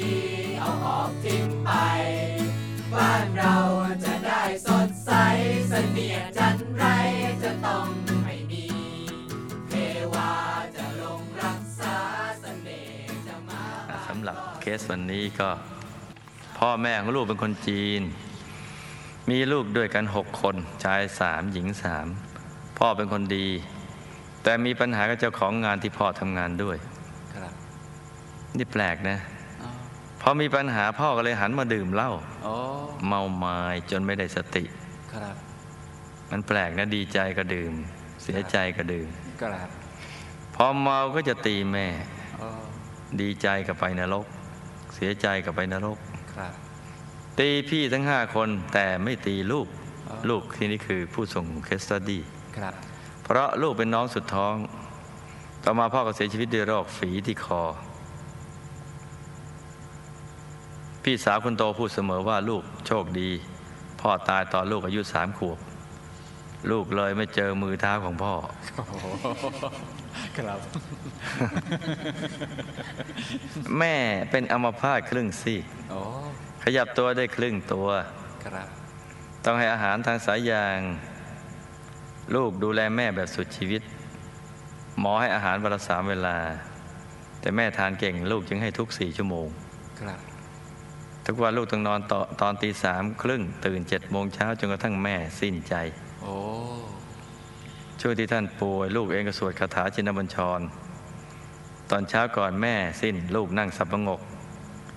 ดี เอาออกทิ้งไป บ้านเราจะได้สดใสเสนียดจันไรจะต้องไม่มี เทวาจะลงรักษาเสน่ห์จะมาอะสำหรับเคสวันนี้ก็ พ่อแม่ของลูกเป็นคนจีน มีลูกด้วยกันหกคนชายสามหญิงสามพ่อเป็นคนดี แต่มีปัญหากับเจ้าของงานที่พ่อทำงานด้วยครับนี่แปลกนะอ๋อ พอมีปัญหาพ่อก็เลยหันมาดื่มเหล้าโอ้เมามายจนไม่ได้สติครับ มันแปลกนะดีใจก็ดื่ม เสียใจก็ดื่มครับพอเมาก็จะตีแม่โอ้ดีใจก็ไปนรก เสียใจก็ไปนรกครับตีพี่ทั้งห้าคนแต่ไม่ตีลูกอ๋อลูกที่นี่คือผู้ส่ง case studyครับเพราะลูกเป็นน้องสุดท้อง ต่อมาพ่อก็เสียชีวิตด้วยโรคฝีที่คอ พี่สาวคนโตพูดเสมอว่าลูกโชคดี พ่อตายตอนลูกอายุสามขวบ ลูกเลยไม่เจอมือเท้าของพ่อโอ้โหครับ แม่เป็นอัมพาตครึ่งซีกโอ้ขยับตัวได้ครึ่งตัวครับ ต้องให้อาหารทางสายยาง ลูกดูแลแม่แบบสุดชีวิต หมอให้อาหารวันละสามเวลา แต่แม่ทานเก่งลูกจึงให้ทุกสี่ชั่วโมง ครับ ทุกวันลูกต้องนอนตอตอนตีสามครึ่งตื่นเจ็ดโมงเช้าจนกระทั่งแม่สิ้นใจ โอ้ช่วงที่ท่านป่วยลูกเองก็สวดคาถาชินบัญชร ตอนเช้าก่อนแม่สิ้นลูกนั่งสับประงก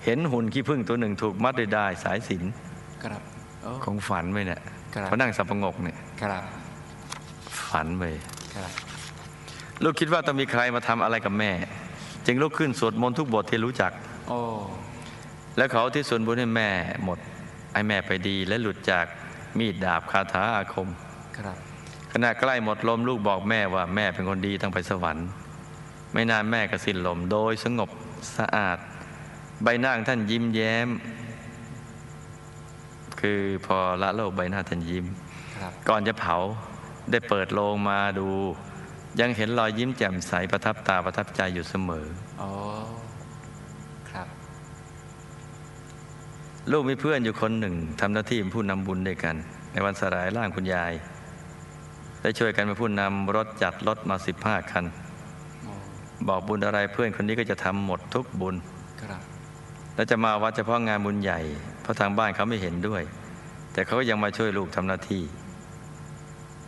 เห็นหุ่นขี้ผึ้งตัวหนึ่งถูกมัดด้วยได้ายสายสิญจนครับโอ้คงฝันไปเนี่ยครับเพราะนั่งสับประงกเนี่ยครับฝันไปครับลูกคิดว่าต้องมีใครมาทำอะไรกับแม่ จึงลุกขึ้นสวดมนต์ทุกบทที่รู้จัก โอ้ แล้วเขาที่ส่วนบุญให้แม่หมดให้แม่ไปดีและหลุดจากมีดดาบคาถาอาคมครับขณะใกล้หมดลมลูกบอกแม่ว่าแม่เป็นคนดีต้องไปสวรรค์ ไม่นานแม่ก็สิ้นลมโดยสงบสะอาด ใบหน้าของท่านยิ้มแย้ม คือพอละโลกใบหน้าท่านยิ้มครับก่อนจะเผาได้เปิดโลงมาดู ยังเห็นรอยยิ้มแจ่มใสประทับตาประทับใจอยู่เสมอ โอ้ครับ ลูกมีเพื่อนอยู่คนหนึ่งทำหน้าที่เป็นผู้นำบุญด้วยกัน ในวันสลายร่างคุณยาย ได้ช่วยกันเป็นผู้นำรถจัดรถมาสิบห้าคันโอ้บอกบุญอะไรเพื่อนคนนี้ก็จะทำหมดทุกบุญครับและจะมาวัดเฉพาะงานบุญใหญ่ เพราะทางบ้านเขาไม่เห็นด้วย แต่เขาก็ยังมาช่วยลูกทำหน้าที่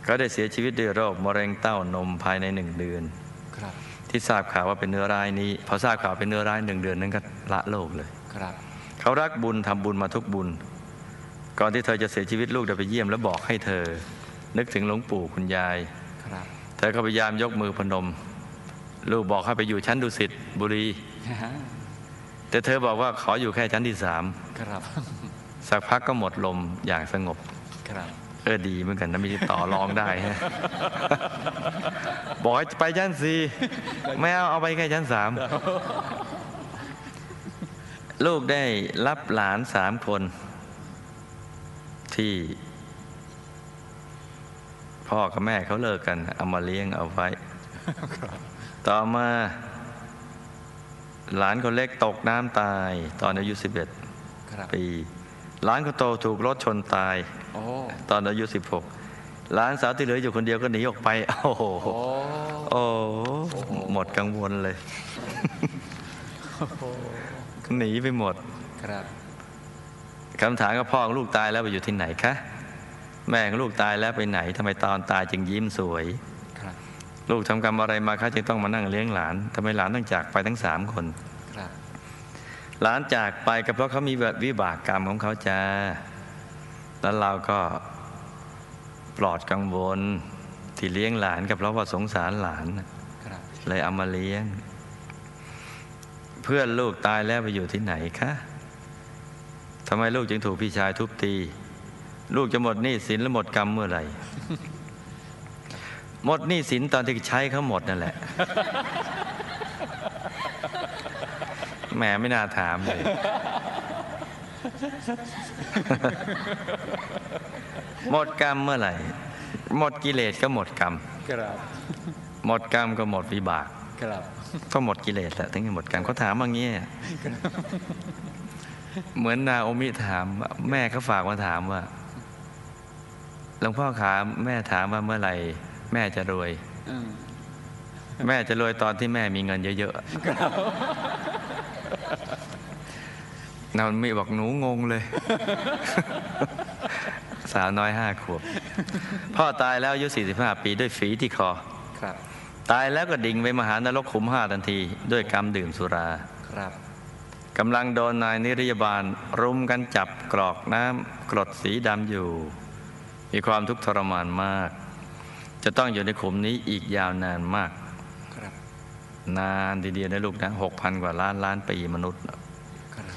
เขาได้เสียชีวิตด้วยโรคมะเร็งเต้านมภายในหนึ่งเดือนครับที่ทราบข่าวว่าเป็นเนื้อร้ายนี้พอทราบข่าวเป็นเนื้อร้ายหนึ่งเดือนนั้นก็ละโลกเลยครับ เขารักบุญทำบุญมาทุกบุญ ก่อนที่เธอจะเสียชีวิตลูกได้ไปเยี่ยมแล้วบอกให้เธอ นึกถึงหลวงปู่คุณยายครับเธอก็พยายามยกมือพนม ลูกบอกให้ไปอยู่ชั้นดุสิตบุรี แต่เธอบอกว่าขออยู่แค่ชั้นที่สามครับสักพักก็หมดลมอย่างสงบครับเออดีเหมือนกันนะมีต่อรองได้ฮะบอกให้ไปชั้นสี่ไม่เอาเอาไปแค่ชั้นสาม ลูกได้รับหลานสามคน ที่ พ่อกับแม่เขาเลิกกัน เอามาเลี้ยงเอาไว้ ต่อมาหลานคนเล็กตกน้ำตาย ตอนอายุครับ11 ปี หลานคนโตถูกรถชนตายโอ้ตอนอายุ 16 หลานสาวที่เหลืออยู่คนเดียวก็หนีออกไป โอ้โหโอ้โอ้หมดกังวลเลย หนีไปหมดครับคำถามก็พ่อของลูกตายแล้วไปอยู่ที่ไหนคะแม่ของลูกตายแล้วไปไหนทำไมตอนตายจึงยิ้มสวยครับลูกทำกรรมอะไรมาคะจึงต้องมานั่งเลี้ยงหลานทำไมหลานต้องจากไปทั้งสามคนครับหลานจากไปก็เพราะเขามีวิบากกรรมของเขาจ้าแล้วเราก็ปลอดกังวล ที่เลี้ยงหลานก็เพราะว่าสงสารหลานน่ะครับเลยเอามาเลี้ยง เพื่อนลูกตายแล้วไปอยู่ที่ไหนคะทำไมลูกจึงถูกพี่ชายทุบตี ลูกจะหมดหนี้สินและหมดกรรมเมื่อไหร่ หมดหนี้สินตอนที่ใช้เขาหมดนั่นแหละแหมไม่น่าถามเลย หมดกรรมเมื่อไหร่ หมดกิเลสก็หมดกรรมครับหมดกรรมก็หมดวิบาก ครับก็หมดกิเลสแหละถึงจะหมดกรรมเขาถามมางี้เหมือนนาโอมิถามว่าแม่เขาฝากมาถามว่าหลวงพ่อขาแม่ถามว่าเมื่อไหร่ แม่จะรวยอืมแม่จะรวยตอนที่แม่มีเงินเยอะๆนาโอมิบอกหนูงงเลย สาวน้อยห้าขวบ พ่อตายแล้วอายุ 45 ปีด้วยฝีที่คอ ครับ ตายแล้วก็ดิ่งไปมหานรกขุมห้าทันที ด้วยกรรมดื่มสุราครับกำลังโดนนายนิรยาบาล รุมกันจับกรอกน้ำกรดสีดำอยู่ มีความทุกข์ทรมานมาก จะต้องอยู่ในขุมนี้อีกยาวนานมากครับนานทีเดียวนะลูกนะหกพันกว่าล้านล้านปีมนุษย์ครับ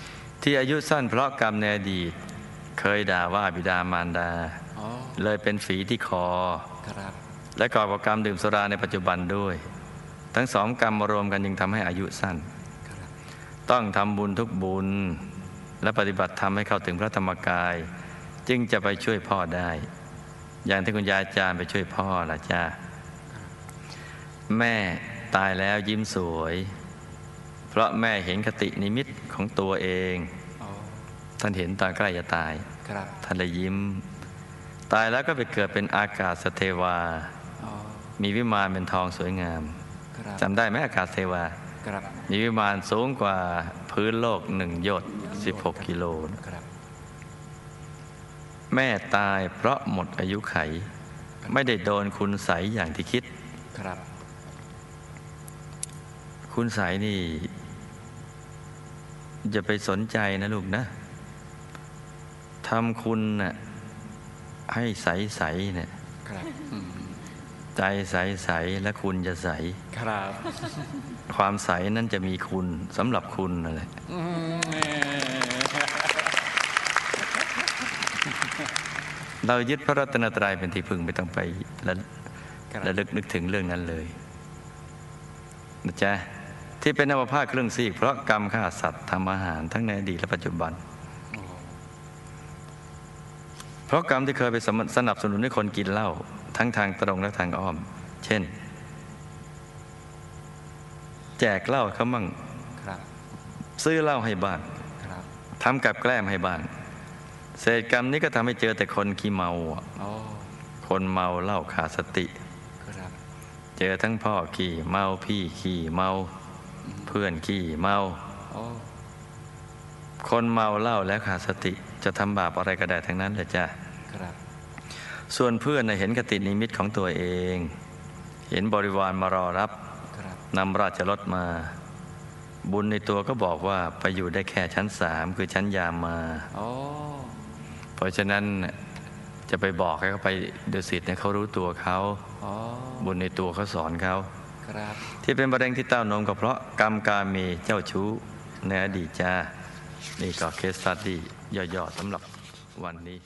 ที่อายุสั้นเพราะกรรมในอดีต เคยด่าว่าบิดามารดาอ๋อเลยเป็นฝีที่คอครับ และก่อกับกรรมดื่มสุราในปัจจุบันด้วย ทั้งสองกรรมมารวมกันจึงทำให้อายุสั้นครับต้องทำบุญทุกบุญ และปฏิบัติธรรมให้เข้าถึงพระธรรมกาย จึงจะไปช่วยพ่อได้ อย่างที่คุณยายจารย์ไปช่วยพ่อละจ้าแม่ตายแล้วยิ้มสวย เพราะแม่เห็นคตินิมิตของตัวเองอ๋อท่านเห็นตอนใกล้จะตายครับท่านเลยยิ้ม ตายแล้วก็ไปเกิดเป็นอากาศสเทวาอ๋อ มีวิมานเป็นทองสวยงามครับจำได้ไหมอากาศเทวาครับมีวิมานสูงกว่าพื้นโลกหนึ่งโยชน์16 กิโลครับแม่ตายเพราะหมดอายุไข ไม่ได้โดนคุณใสยอย่างที่คิดครับ คุณใสยนี่อย่าไปสนใจนะลูกนะทำคุณน่ะให้ใสใสๆเนี่ยครับอืม ใจใสใสๆและคุณจะใส ครับ ความใสนั้นจะมีคุณสำหรับคุณนั่นแหละอืมเรายึดพระรัตนตรัยเป็นที่พึ่งไม่ต้องไปละครับระลึกนึกถึงเรื่องนั้นเลยนะจ๊ะที่เป็นอัมพาตเครื่องซีก เพราะกรรมฆ่าสัตว์ทำอาหารทั้งในอดีตและปัจจุบันโอ้เพราะกรรมที่เคยไปสนับสนุนให้คนกินเหล้า ทั้งทางตรงและทางอ้อม เช่น แจกเหล้าเขามั่งครับซื้อเหล้าให้บ้างครับทำกับแกล้มให้บ้างเศษกรรมนี้ก็ทำให้เจอแต่คนขี้เมาอะอ๋อคนเมาเหล้าขาดสติครับเจอทั้งพ่อขี่เมาพี่ขี่เมา เพื่อนขี่เมาอ๋อคนเมาเหล้าแล้วขาดสติ จะทำบาปอะไรก็ได้ทั้งนั้นเลยจ้ะครับ ส่วนเพื่อนน่ะเห็นกตินิมิตของตัวเอง เห็นบริวารมารอรับครับนำราชรถมา บุญในตัวก็บอกว่าไปอยู่ได้แค่ชั้นสามคือชั้นยามมาอ๋อเพราะฉะนั้นจะไปบอกให้เขาไปดุสิตเนี่ยเขารู้ตัวเขาอ๋อบุญในตัวเขาสอนเขาครับที่เป็นประเด็นที่เต้านมก็เพราะกรรมการมีเจ้าชู้ในอดีตจ้า นี่ก็เคสสตัดดี้ย่อๆสำหรับวันนี้